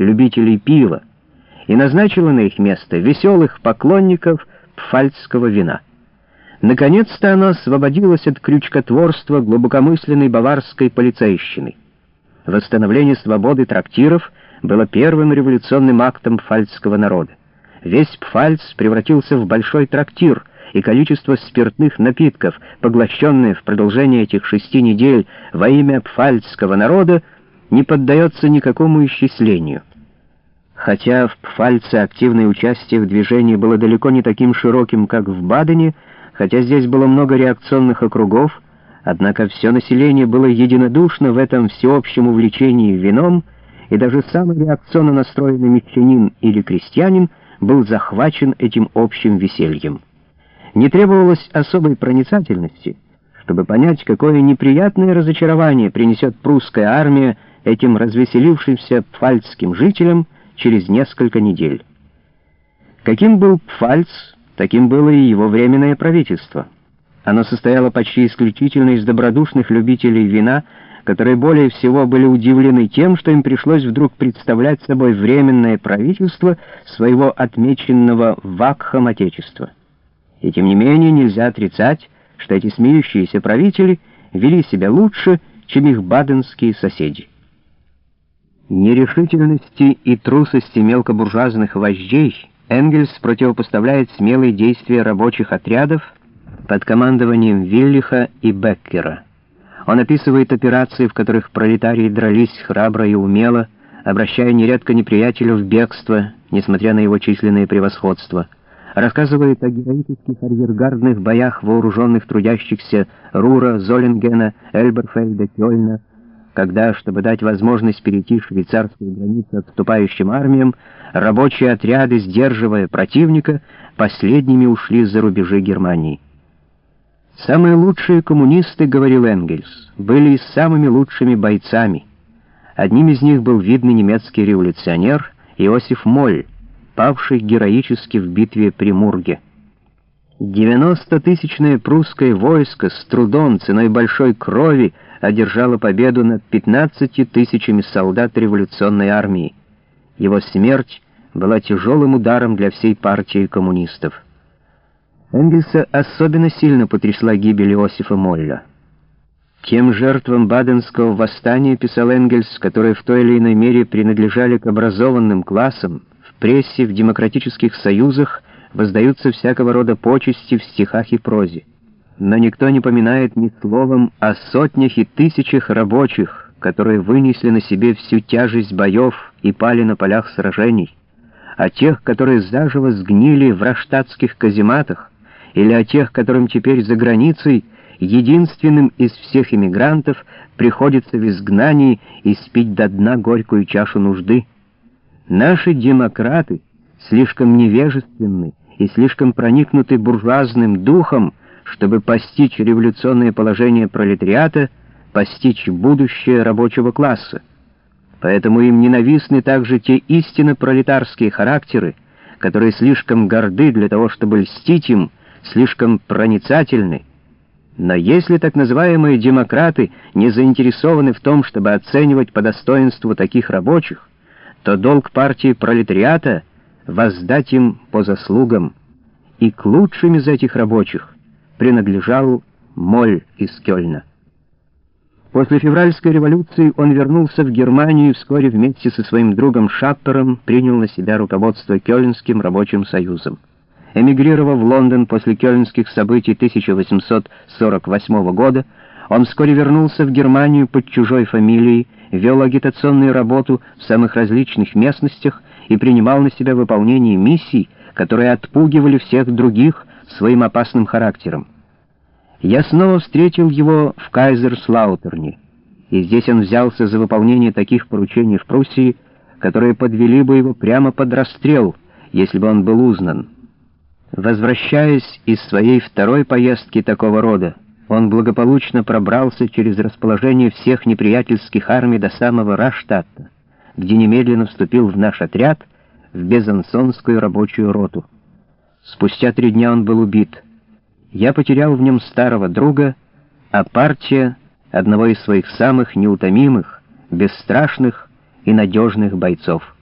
любителей пива, и назначила на их место веселых поклонников пфальцского вина. Наконец-то оно освободилось от крючкотворства глубокомысленной баварской полицейщины. Восстановление свободы трактиров было первым революционным актом пфальцского народа. Весь Пфальц превратился в большой трактир, и количество спиртных напитков, поглощенное в продолжение этих шести недель во имя пфальцского народа, не поддается никакому исчислению. Хотя в Пфальце активное участие в движении было далеко не таким широким, как в Бадене, хотя здесь было много реакционных округов, однако все население было единодушно в этом всеобщем увлечении вином, и даже самый реакционно настроенный мещанин или крестьянин был захвачен этим общим весельем. Не требовалось особой проницательности, чтобы понять, какое неприятное разочарование принесет прусская армия этим развеселившимся пфальцским жителям через несколько недель. Каким был Пфальц, таким было и его временное правительство. Оно состояло почти исключительно из добродушных любителей вина, которые более всего были удивлены тем, что им пришлось вдруг представлять собой временное правительство своего отмеченного вакхом Отечества. И тем не менее нельзя отрицать, что эти смеющиеся правители вели себя лучше, чем их баденские соседи. Нерешительности и трусости мелкобуржуазных вождей Энгельс противопоставляет смелые действия рабочих отрядов под командованием Виллиха и Беккера. Он описывает операции, в которых пролетарии дрались храбро и умело, обращая нередко неприятеля в бегство, несмотря на его численное превосходство — рассказывает о героических арьергардных боях вооруженных трудящихся Рура, Золингена, Эльберфельда, Кёльна, когда, чтобы дать возможность перейти швейцарскую границу отступающим армиям, рабочие отряды, сдерживая противника, последними ушли за рубежи Германии. «Самые лучшие коммунисты, — говорил Энгельс, — были и самыми лучшими бойцами. Одним из них был видный немецкий революционер Иосиф Моль, павший героически в битве при Мурге. 90-тысячное прусское войско с трудом, ценой большой крови, одержало победу над 15 тысячами солдат революционной армии. Его смерть была тяжелым ударом для всей партии коммунистов. Энгельса особенно сильно потрясла гибель Иосифа Молля. Тем жертвам Баденского восстания, писал Энгельс, которые в той или иной мере принадлежали к образованным классам, прессе, в демократических союзах воздаются всякого рода почести в стихах и прозе. Но никто не поминает ни словом о сотнях и тысячах рабочих, которые вынесли на себе всю тяжесть боев и пали на полях сражений, о тех, которые заживо сгнили в раштатских казематах, или о тех, которым теперь за границей единственным из всех иммигрантов приходится в изгнании испить до дна горькую чашу нужды. Наши демократы слишком невежественны и слишком проникнуты буржуазным духом, чтобы постичь революционное положение пролетариата, постичь будущее рабочего класса. Поэтому им ненавистны также те истинно пролетарские характеры, которые слишком горды для того, чтобы льстить им, слишком проницательны. Но если так называемые демократы не заинтересованы в том, чтобы оценивать по достоинству таких рабочих, то долг партии пролетариата — воздать им по заслугам, и к лучшим из этих рабочих принадлежал Моль из Кёльна. После февральской революции он вернулся в Германию и вскоре вместе со своим другом Шаппером принял на себя руководство Кёльнским рабочим союзом. Эмигрировав в Лондон после кёльнских событий 1848 года, он вскоре вернулся в Германию под чужой фамилией, вел агитационную работу в самых различных местностях и принимал на себя выполнение миссий, которые отпугивали всех других своим опасным характером. Я снова встретил его в Кайзерслаутерне, и здесь он взялся за выполнение таких поручений в Пруссии, которые подвели бы его прямо под расстрел, если бы он был узнан. Возвращаясь из своей второй поездки такого рода, он благополучно пробрался через расположение всех неприятельских армий до самого Раштадта, где немедленно вступил в наш отряд в Безансонскую рабочую роту. Спустя три дня он был убит. Я потерял в нем старого друга, а партия — одного из своих самых неутомимых, бесстрашных и надежных бойцов.